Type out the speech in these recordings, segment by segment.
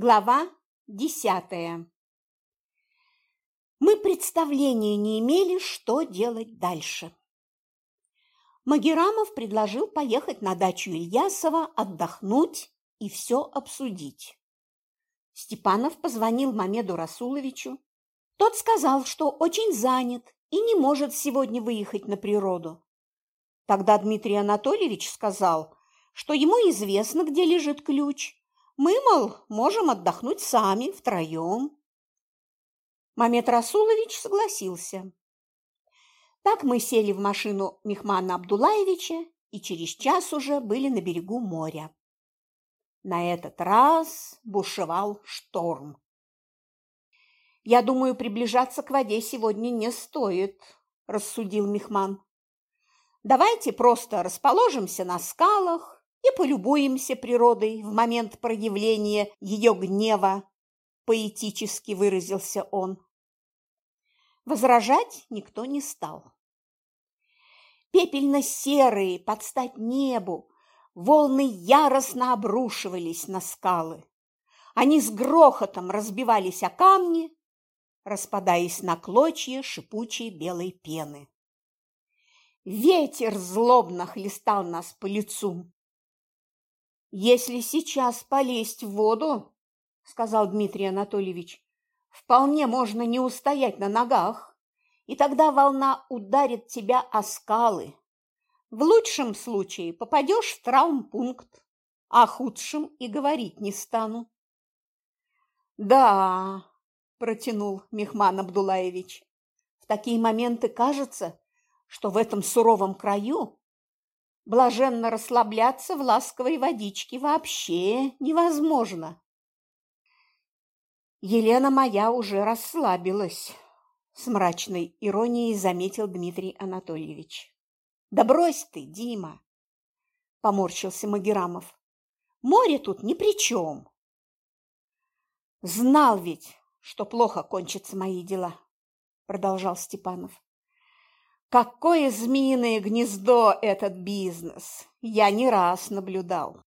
Глава десятая Мы представления не имели, что делать дальше. Магерамов предложил поехать на дачу Ильясова, отдохнуть и все обсудить. Степанов позвонил Мамеду Расуловичу. Тот сказал, что очень занят и не может сегодня выехать на природу. Тогда Дмитрий Анатольевич сказал, что ему известно, где лежит ключ. Мы, мол, можем отдохнуть сами, втроем. Мамед Расулович согласился. Так мы сели в машину Мехмана Абдулаевича и через час уже были на берегу моря. На этот раз бушевал шторм. «Я думаю, приближаться к воде сегодня не стоит», – рассудил Мехман. «Давайте просто расположимся на скалах и полюбуемся природой в момент проявления ее гнева», – поэтически выразился он. Возражать никто не стал. Пепельно-серые, под стать небу, волны яростно обрушивались на скалы. Они с грохотом разбивались о камни, распадаясь на клочья шипучей белой пены. Ветер злобно хлестал нас по лицу. «Если сейчас полезть в воду, — сказал Дмитрий Анатольевич, — вполне можно не устоять на ногах, и тогда волна ударит тебя о скалы. В лучшем случае попадешь в травмпункт, а худшем и говорить не стану». «Да, протянул Мехман Абдулаевич. В такие моменты кажется, что в этом суровом краю блаженно расслабляться в ласковой водичке вообще невозможно. Елена моя уже расслабилась, с мрачной иронией заметил Дмитрий Анатольевич. Да брось ты, Дима, поморщился Магерамов. Море тут ни при чем. Знал ведь, что плохо кончатся мои дела, продолжал Степанов. Какое змеиное гнездо этот бизнес! Я не раз наблюдал.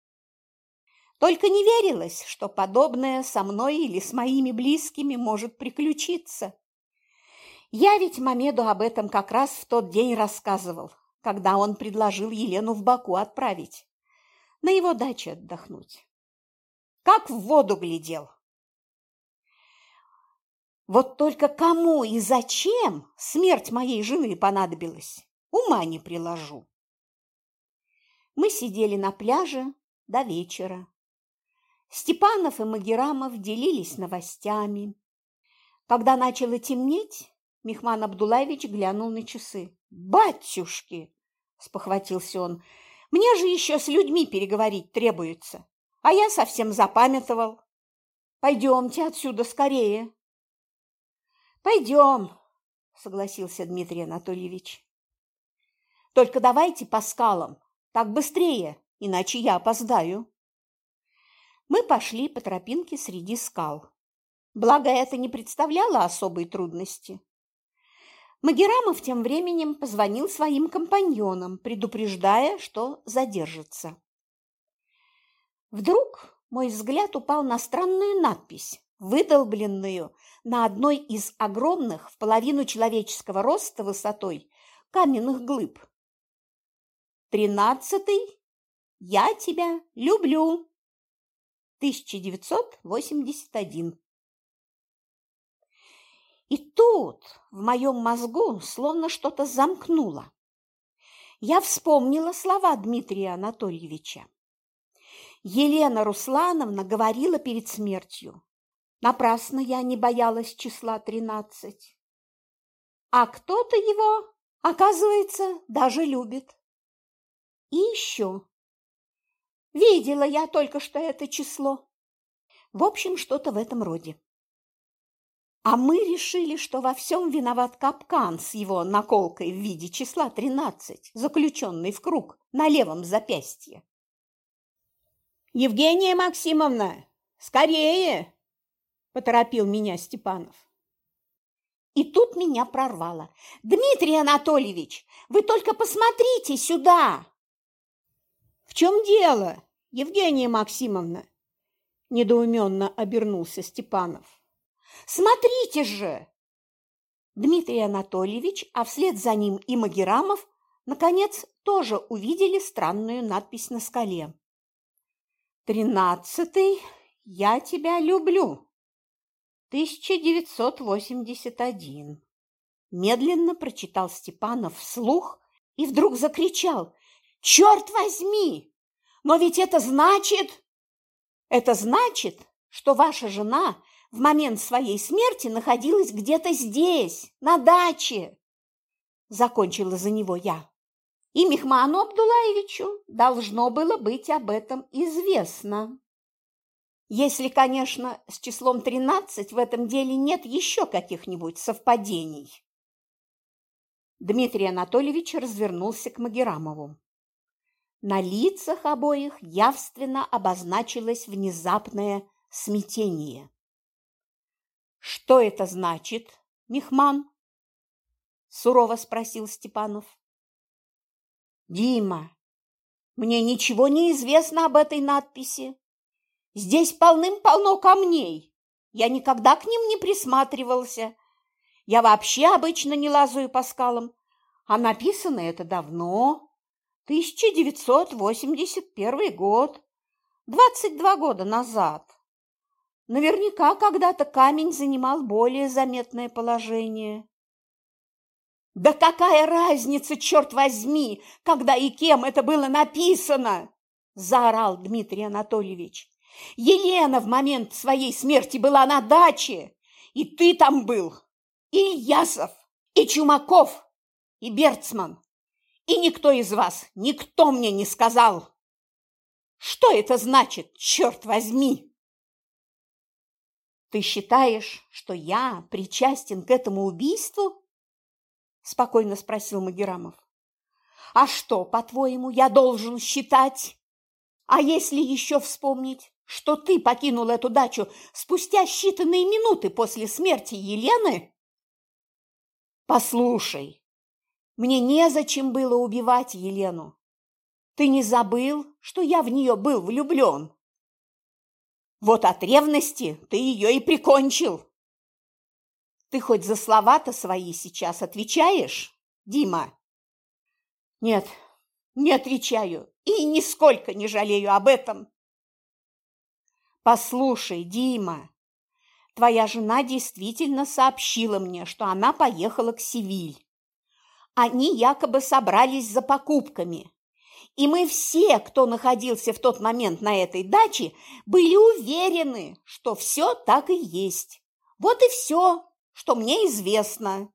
Только не верилось, что подобное со мной или с моими близкими может приключиться. Я ведь Мамеду об этом как раз в тот день рассказывал, когда он предложил Елену в Баку отправить, на его даче отдохнуть. Как в воду глядел. Вот только кому и зачем смерть моей жены понадобилась, ума не приложу. Мы сидели на пляже до вечера. Степанов и Магерамов делились новостями. Когда начало темнеть, Мехман Абдулаевич глянул на часы. «Батюшки!» – спохватился он. «Мне же еще с людьми переговорить требуется, а я совсем запамятовал. Пойдемте отсюда скорее!» «Пойдем», – согласился Дмитрий Анатольевич. «Только давайте по скалам, так быстрее, иначе я опоздаю». Мы пошли по тропинке среди скал. Благо, это не представляло особой трудности. Магерамов тем временем позвонил своим компаньонам, предупреждая, что задержится. Вдруг мой взгляд упал на странную надпись, выдолбленную на одной из огромных в половину человеческого роста высотой каменных глыб. Тринадцатый. Я тебя люблю. 1981. И тут в моем мозгу словно что-то замкнуло. Я вспомнила слова Дмитрия Анатольевича. Елена Руслановна говорила перед смертью. Напрасно я не боялась числа тринадцать. А кто-то его, оказывается, даже любит. И еще. Видела я только что это число. В общем, что-то в этом роде. А мы решили, что во всем виноват капкан с его наколкой в виде числа тринадцать, заключенный в круг на левом запястье. «Евгения Максимовна, скорее!» Поторопил меня Степанов. И тут меня прорвало. «Дмитрий Анатольевич, вы только посмотрите сюда!» «В чем дело, Евгения Максимовна?» Недоуменно обернулся Степанов. Смотрите же! Дмитрий Анатольевич, а вслед за ним и Магерамов, наконец, тоже увидели странную надпись на скале. «Тринадцатый, я тебя люблю. 1981». Медленно прочитал Степанов вслух и вдруг закричал. «Черт возьми! Но ведь это значит...» «Это значит, что ваша жена в момент своей смерти находилась где-то здесь, на даче. Закончила за него я. И Мехману Абдулаевичу должно было быть об этом известно. Если, конечно, с числом 13 в этом деле нет еще каких-нибудь совпадений. Дмитрий Анатольевич развернулся к Магерамову. На лицах обоих явственно обозначилось внезапное смятение. Что это значит, Мехман? Сурово спросил Степанов. Дима, мне ничего не известно об этой надписи. Здесь полным-полно камней. Я никогда к ним не присматривался. Я вообще обычно не лазаю по скалам. А написано это давно. 1981 год. 22 года назад. Наверняка когда-то камень занимал более заметное положение. «Да какая разница, черт возьми, когда и кем это было написано!» – заорал Дмитрий Анатольевич. «Елена в момент своей смерти была на даче, и ты там был, и Ильясов, и Чумаков, и Берцман, и никто из вас, никто мне не сказал. Что это значит, черт возьми?» Ты считаешь, что я причастен к этому убийству? Спокойно спросил Магерамов. А что, по-твоему, я должен считать? А если еще вспомнить, что ты покинул эту дачу спустя считанные минуты после смерти Елены? Послушай, мне незачем было убивать Елену. Ты не забыл, что я в нее был влюблен? Вот от ревности ты ее и прикончил. Ты хоть за слова-то свои сейчас отвечаешь, Дима? Нет, не отвечаю и нисколько не жалею об этом. Послушай, Дима, твоя жена действительно сообщила мне, что она поехала к Севиль. Они якобы собрались за покупками. И мы все, кто находился в тот момент на этой даче, были уверены, что все так и есть. Вот и все, что мне известно.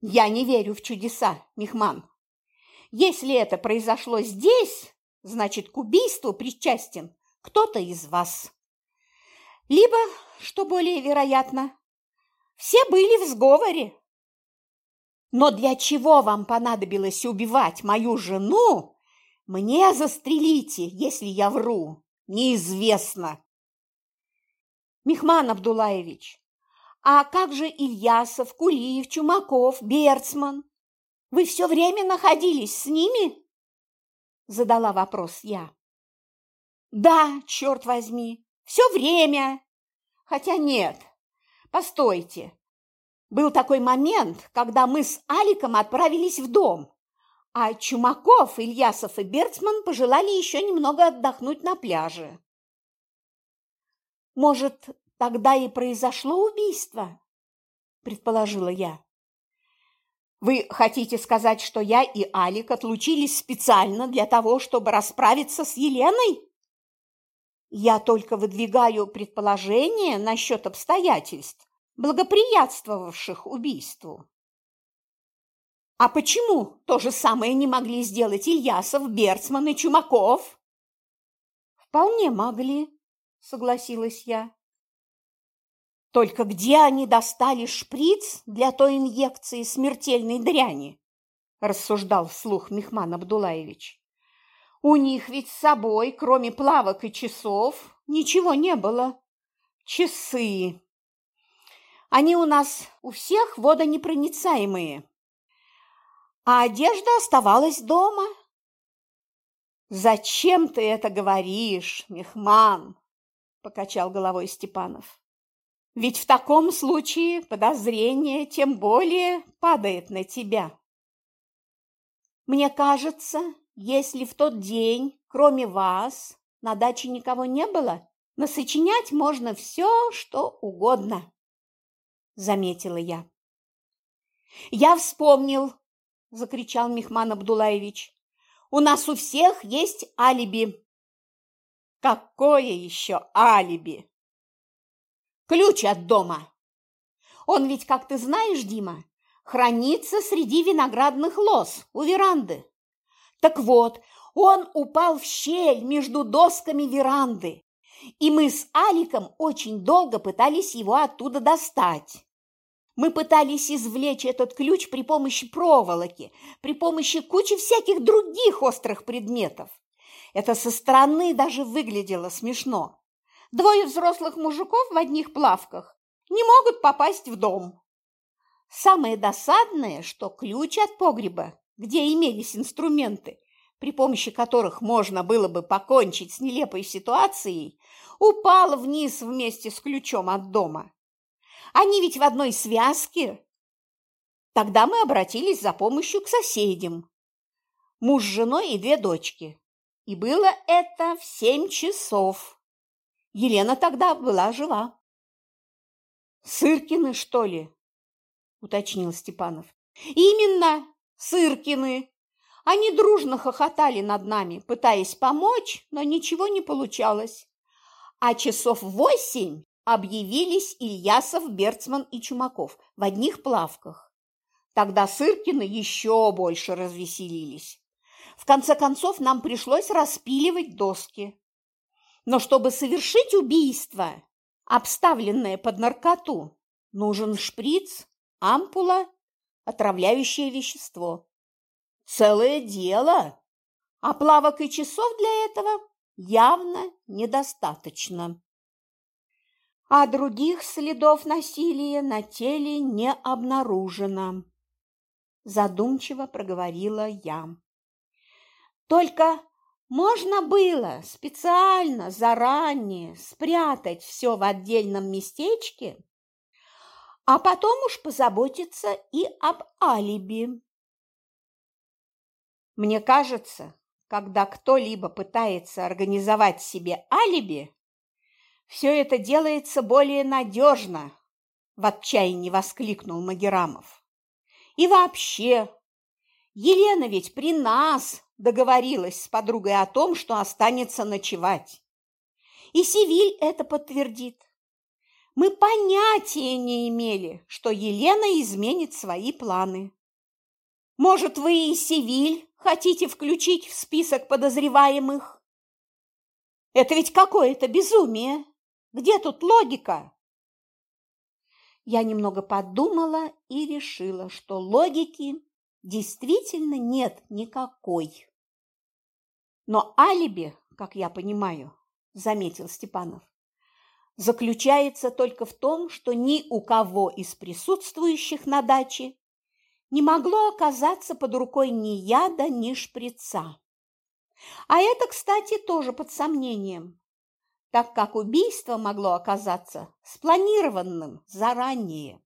Я не верю в чудеса, Мехман. Если это произошло здесь, значит, к убийству причастен кто-то из вас. Либо, что более вероятно, все были в сговоре. Но для чего вам понадобилось убивать мою жену? Мне застрелите, если я вру. Неизвестно. Мехман Абдулаевич, а как же Ильясов, Кулиев, Чумаков, Берцман? Вы все время находились с ними? Задала вопрос я. Да, черт возьми, все время. Хотя нет, постойте, был такой момент, когда мы с Аликом отправились в дом, а Чумаков, Ильясов и Берцман пожелали еще немного отдохнуть на пляже. «Может, тогда и произошло убийство?» – предположила я. «Вы хотите сказать, что я и Алик отлучились специально для того, чтобы расправиться с Еленой?» «Я только выдвигаю предположение насчет обстоятельств, благоприятствовавших убийству. А почему то же самое не могли сделать Ильясов, Берцман и Чумаков? Вполне могли, согласилась я. Только где они достали шприц для той инъекции смертельной дряни? рассуждал вслух Мехман Абдулаевич. У них ведь с собой, кроме плавок и часов, ничего не было. Часы, они у нас у всех водонепроницаемые. А одежда оставалась дома. «Зачем ты это говоришь, Мехман?» – покачал головой Степанов. «Ведь в таком случае подозрение тем более падает на тебя». «Мне кажется, если в тот день, кроме вас, на даче никого не было, насочинять можно все, что угодно», – заметила я. «Я вспомнил!» – закричал Мехман Абдулаевич. У нас у всех есть алиби. Какое еще алиби? Ключ от дома. Он ведь, как ты знаешь, Дима, хранится среди виноградных лоз у веранды. Так вот, он упал в щель между досками веранды, и мы с Аликом очень долго пытались его оттуда достать. Мы пытались извлечь этот ключ при помощи проволоки, при помощи кучи всяких других острых предметов. Это со стороны даже выглядело смешно. Двое взрослых мужиков в одних плавках не могут попасть в дом. Самое досадное, что ключ от погреба, где имелись инструменты, при помощи которых можно было бы покончить с нелепой ситуацией, упал вниз вместе с ключом от дома. Они ведь в одной связке. Тогда мы обратились за помощью к соседям. Муж с женой и две дочки. И было это в семь часов. Елена тогда была жива. «Сыркины, что ли?» – уточнил Степанов. «Именно, Сыркины. Они дружно хохотали над нами, пытаясь помочь, но ничего не получалось. А часов восемь объявились Ильясов, Берцман и Чумаков в одних плавках. Тогда Сыркины еще больше развеселились. В конце концов, нам пришлось распиливать доски. Но чтобы совершить убийство, обставленное под наркоту, нужен шприц, ампула, отравляющее вещество. Целое дело, а плавок и часов для этого явно недостаточно а других следов насилия на теле не обнаружено. Задумчиво проговорила я. Только можно было специально заранее спрятать все в отдельном местечке, а потом уж позаботиться и об алиби. Мне кажется, когда кто-либо пытается организовать себе алиби, все это делается более надежно, в отчаянии воскликнул Магерамов. И вообще, Елена ведь при нас договорилась с подругой о том, что останется ночевать. И Севиль это подтвердит. Мы понятия не имели, что Елена изменит свои планы. Может, вы и Севиль хотите включить в список подозреваемых? Это ведь какое-то безумие. Где тут логика? Я немного подумала и решила, что логики действительно нет никакой. Но алиби, как я понимаю, заметил Степанов, заключается только в том, что ни у кого из присутствующих на даче не могло оказаться под рукой ни яда, ни шприца. А это, кстати, тоже под сомнением, так как убийство могло оказаться спланированным заранее.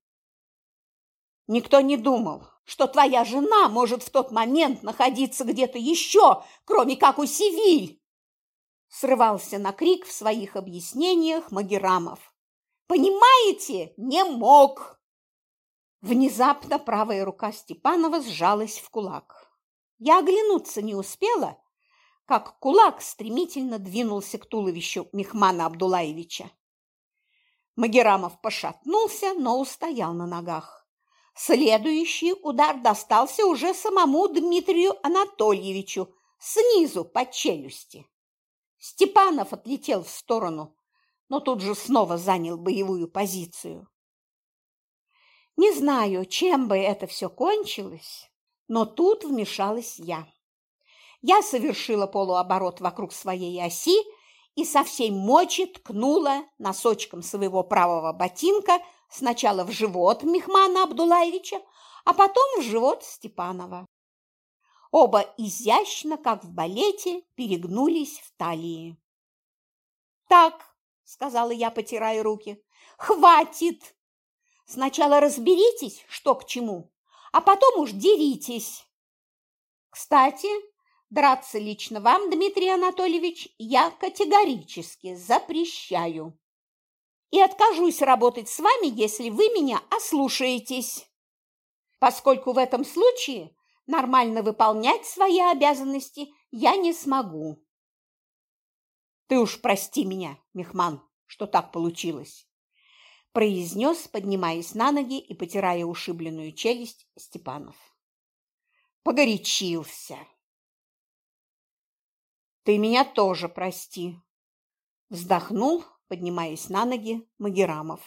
Никто не думал, что твоя жена может в тот момент находиться где-то еще, кроме как у Севиль. Срывался на крик в своих объяснениях Магерамов. Понимаете, не мог. Внезапно правая рука Степанова сжалась в кулак. Я оглянуться не успела, как кулак стремительно двинулся к туловищу Мехмана Абдулаевича. Магерамов пошатнулся, но устоял на ногах. Следующий удар достался уже самому Дмитрию Анатольевичу снизу по челюсти. Степанов отлетел в сторону, но тут же снова занял боевую позицию. Не знаю, чем бы это все кончилось, но тут вмешалась я. Я совершила полуоборот вокруг своей оси и со всей мочи ткнула носочком своего правого ботинка сначала в живот Мехмана Абдулаевича, а потом в живот Степанова. Оба изящно, как в балете, перегнулись в талии. «Так», – сказала я, потирая руки, – «хватит! Сначала разберитесь, что к чему, а потом уж деритесь. Кстати, драться лично вам, Дмитрий Анатольевич, я категорически запрещаю. И откажусь работать с вами, если вы меня ослушаетесь, поскольку в этом случае нормально выполнять свои обязанности я не смогу. Ты уж прости меня, Мехман, что так получилось произнес, поднимаясь на ноги и потирая ушибленную челюсть Степанов. Погорячился. Ты меня тоже прости, вздохнул, поднимаясь на ноги Магерамов.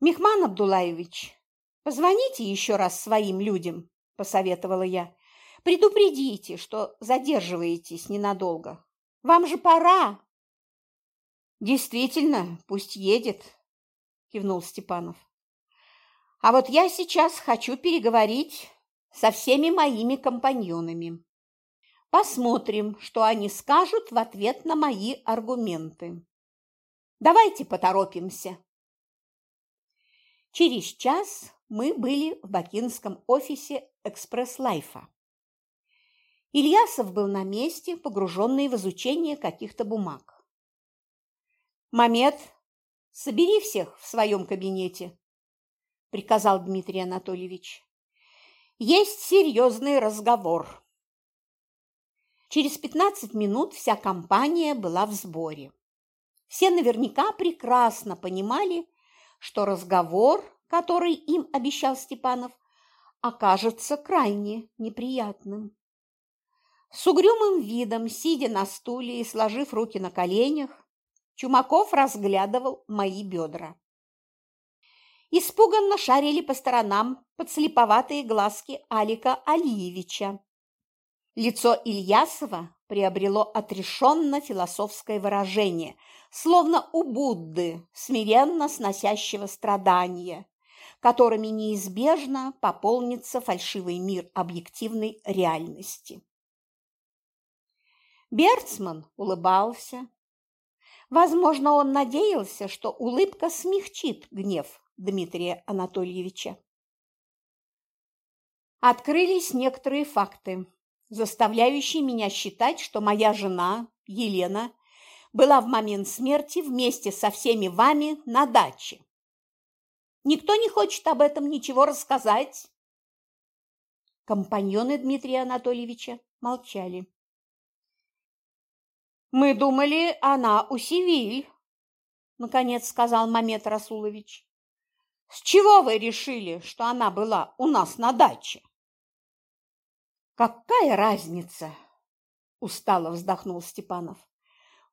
Мехман Абдулаевич, позвоните еще раз своим людям, посоветовала я. Предупредите, что задерживаетесь ненадолго. Вам же пора. Действительно, пусть едет, кивнул Степанов. А вот я сейчас хочу переговорить со всеми моими компаньонами. Посмотрим, что они скажут в ответ на мои аргументы. Давайте поторопимся. Через час мы были в бакинском офисе «Экспресс-Лайфа». Ильясов был на месте, погруженный в изучение каких-то бумаг. Мамед, собери всех в своем кабинете, приказал Дмитрий Анатольевич. Есть серьезный разговор. Через пятнадцать минут вся компания была в сборе. Все наверняка прекрасно понимали, что разговор, который им обещал Степанов, окажется крайне неприятным. С угрюмым видом, сидя на стуле и сложив руки на коленях, Чумаков разглядывал мои бедра. Испуганно шарили по сторонам подслеповатые глазки Алика Алиевича. Лицо Ильясова приобрело отрешенно-философское выражение, словно у Будды, смиренно сносящего страдания, которыми неизбежно пополнится фальшивый мир объективной реальности. Берцман улыбался, Возможно, он надеялся, что улыбка смягчит гнев Дмитрия Анатольевича. Открылись некоторые факты, заставляющие меня считать, что моя жена, Елена, была в момент смерти вместе со всеми вами на даче. Никто не хочет об этом ничего рассказать. Компаньоны Дмитрия Анатольевича молчали. Мы думали, она у Севиль, наконец сказал Мамед Расулович. С чего вы решили, что она была у нас на даче? Какая разница? устало вздохнул Степанов.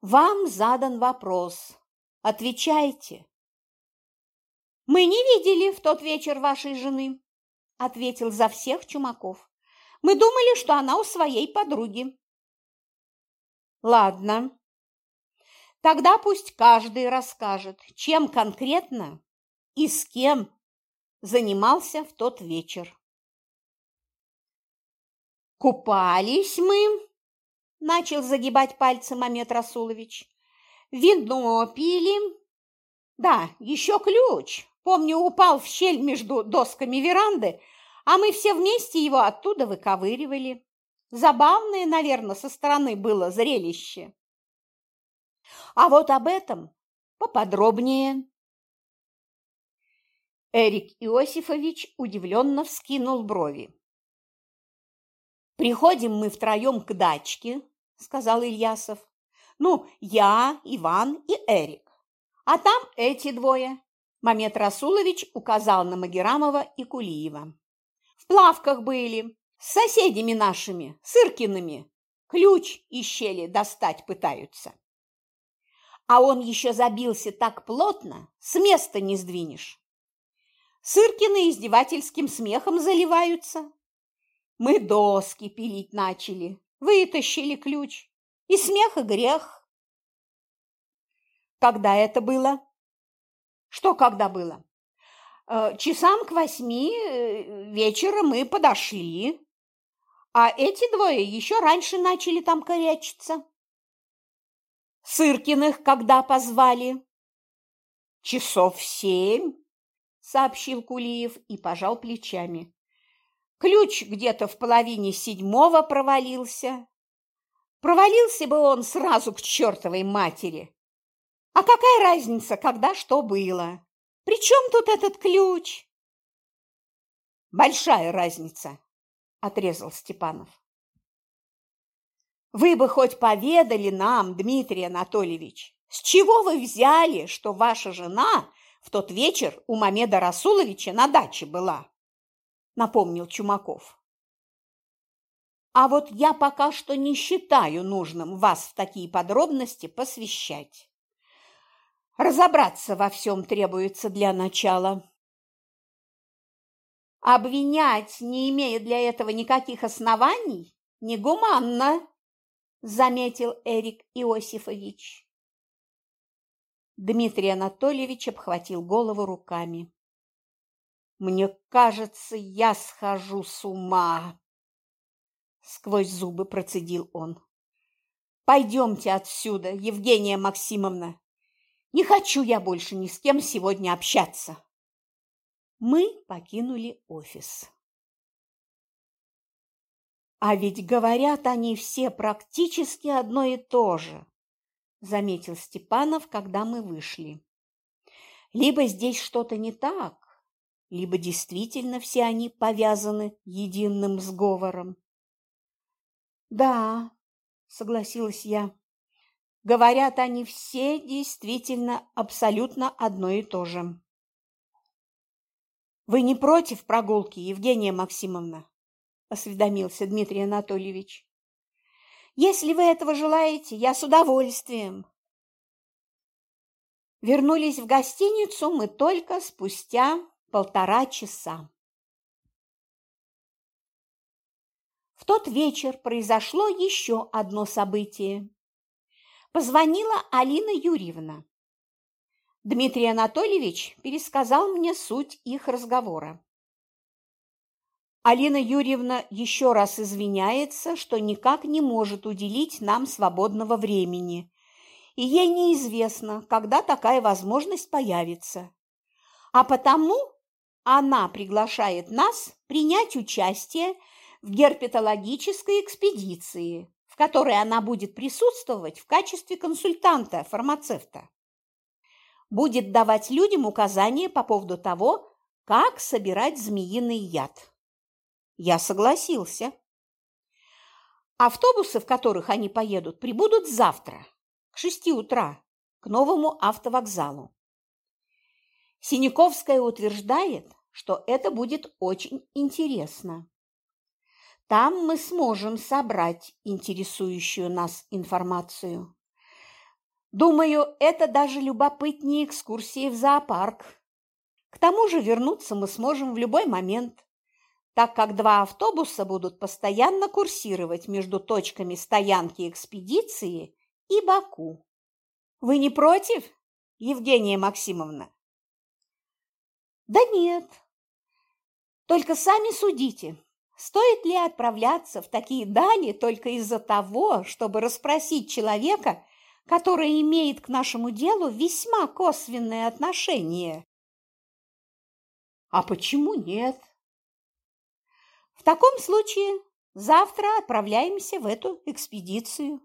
Вам задан вопрос. Отвечайте. Мы не видели в тот вечер вашей жены, ответил за всех Чумаков. Мы думали, что она у своей подруги. Ладно. Тогда пусть каждый расскажет, чем конкретно и с кем занимался в тот вечер. Купались мы, начал загибать пальцы Мамед Расулович. Вино пили. Да, еще ключ. Помню, упал в щель между досками веранды, а мы все вместе его оттуда выковыривали. Забавное, наверное, со стороны было зрелище. А вот об этом поподробнее. Эрик Иосифович удивленно вскинул брови. «Приходим мы втроем к дачке», – сказал Ильясов. «Ну, я, Иван и Эрик. А там эти двое». Мамед Расулович указал на Магерамова и Кулиева. «В плавках были, с соседями нашими, Сыркиными, ключ из щели достать пытаются. А он еще забился так плотно, с места не сдвинешь. Сыркины издевательским смехом заливаются. Мы доски пилить начали, вытащили ключ, и смех и грех. Когда это было? Что когда было? Э, часам к восьми э, вечера мы подошли, а эти двое еще раньше начали там корячиться. Сыркиных когда позвали? Часов семь, сообщил Кулиев и пожал плечами. Ключ где-то в половине седьмого провалился. Провалился бы он сразу к чертовой матери. А какая разница, когда что было? При чем тут этот ключ? Большая разница, отрезал Степанов. Вы бы хоть поведали нам, Дмитрий Анатольевич, с чего вы взяли, что ваша жена в тот вечер у Мамеда Расуловича на даче была? Напомнил Чумаков. А вот я пока что не считаю нужным вас в такие подробности посвящать. Разобраться во всем требуется для начала. Обвинять, не имея для этого никаких оснований, негуманно, заметил Эрик Иосифович. Дмитрий Анатольевич обхватил голову руками. Мне кажется, я схожу с ума, сквозь зубы процедил он. Пойдемте отсюда, Евгения Максимовна. Не хочу я больше ни с кем сегодня общаться. Мы покинули офис. А ведь говорят они все практически одно и то же, заметил Степанов, когда мы вышли. Либо здесь что-то не так, либо действительно все они повязаны единым сговором. Да, согласилась я. Говорят они все действительно абсолютно одно и то же. Вы не против прогулки, Евгения Максимовна? осведомился Дмитрий Анатольевич. Если вы этого желаете, я с удовольствием. Вернулись в гостиницу мы только спустя полтора часа. В тот вечер произошло еще одно событие. Позвонила Алина Юрьевна. Дмитрий Анатольевич пересказал мне суть их разговора. Алина Юрьевна еще раз извиняется, что никак не может уделить нам свободного времени, и ей неизвестно, когда такая возможность появится. А потому она приглашает нас принять участие в герпетологической экспедиции, которой она будет присутствовать в качестве консультанта-фармацевта будет давать людям указания по поводу того, как собирать змеиный яд. Я согласился. Автобусы, в которых они поедут, прибудут завтра, к шести утра, к новому автовокзалу. Синяковская утверждает, что это будет очень интересно. Там мы сможем собрать интересующую нас информацию. Думаю, это даже любопытнее экскурсии в зоопарк. К тому же вернуться мы сможем в любой момент, так как два автобуса будут постоянно курсировать между точками стоянки экспедиции и Баку. Вы не против, Евгения Максимовна? Да нет. Только сами судите, стоит ли отправляться в такие дали только из-за того, чтобы расспросить человека, которая имеет к нашему делу весьма косвенное отношение. А почему нет? В таком случае завтра отправляемся в эту экспедицию.